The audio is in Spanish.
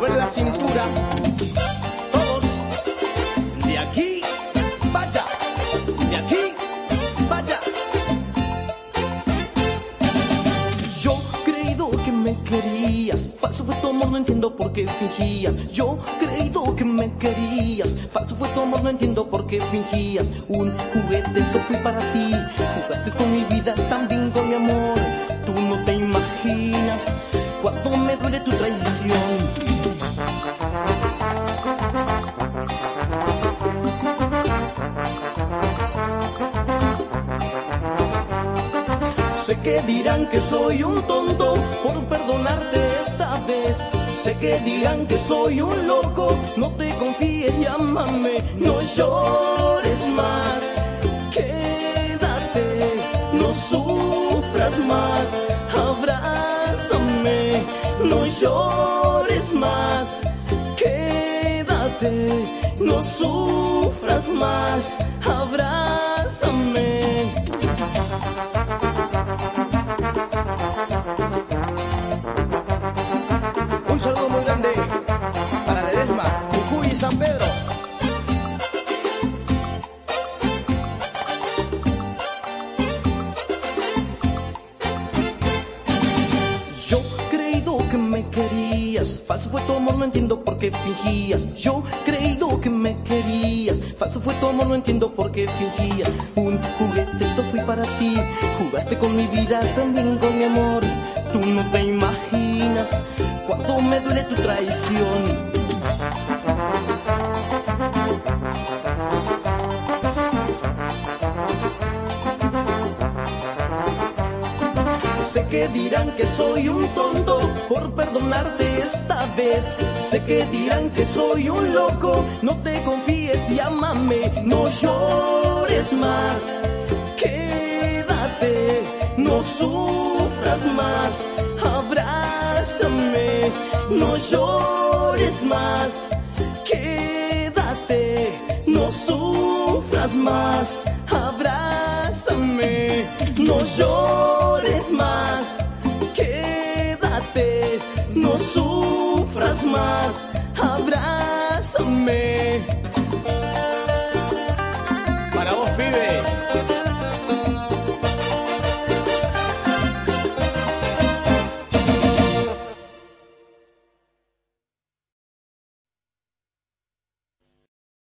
mover la cintura. Todos, de aquí, vaya, de aquí, vaya. Yo creído que me querías, falso fue tu amor, no entiendo por qué fingías. Yo creído que me querías, falso fue tu amor, no entiendo por qué fingías. Un juguete, eso fui para ti, jugaste con mi vida tan bingo, mi amor. Tú no te imaginas cuando me duele tu traición. Sé que dirán que soy un tonto por perdonarte esta vez. Sé que dirán que soy un loco. No te confíes, llámame, no llores más. Quédate, no sufras más. Abrázame, no llores más. Quédate, no sufras más. Abrázame. Yo creído que me querías, falso fue tu amor, no entiendo por qué fingías. Yo creído que me querías, falso fue tu amor, no entiendo por qué fingías. Un juguete, eso fui para ti, jugaste con mi vida, también con mi amor. Tú no te imaginas cuánto me duele tu traición. Sé que dirán que soy un tonto por perdonarte esta vez. Sé que dirán que soy un loco. No te confíes, llámame, no llores más. Quédate, no sufras más. Abrázame, no llores más. Quédate, no sufras más. Abrázame, no llores más. Quédate, no sufras más. Abrázame.